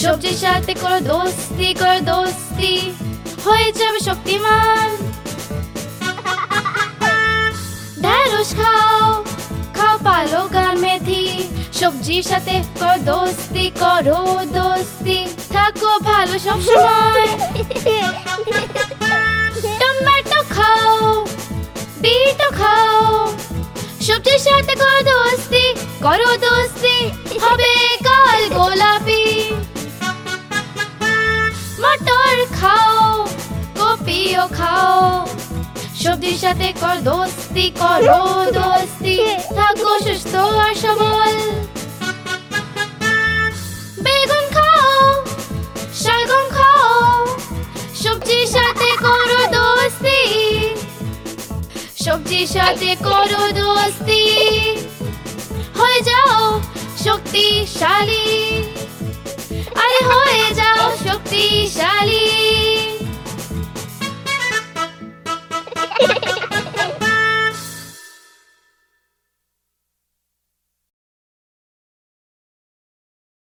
সবজির সাথে করো দোস্তি করো দোস্তি, হয়ে যাবে শক্তিমান। ঢ্যাঁড়স খাও খাও পালক আর মেথি। সবজির সাথে করো দোস্তি করো দোস্তি, থাকো ভালো সবসময়। টমেটো খাও বিটও খাও। সবজির সাথে করো দোস্তি করো দোস্তি গোলাপি। মটর খাও, কপিও খাও। সবজির সাথে কর দোস্তি, করো দোস্তি। থাকো সুস্থ আর সবল। বেগুন খাও, শালগম খাও। সবজির সাথে করো দোস্তি। সবজির সাথে করো দোস্তি। শক্তিশালী। আরে হয়ে যাও শক্তিশালী।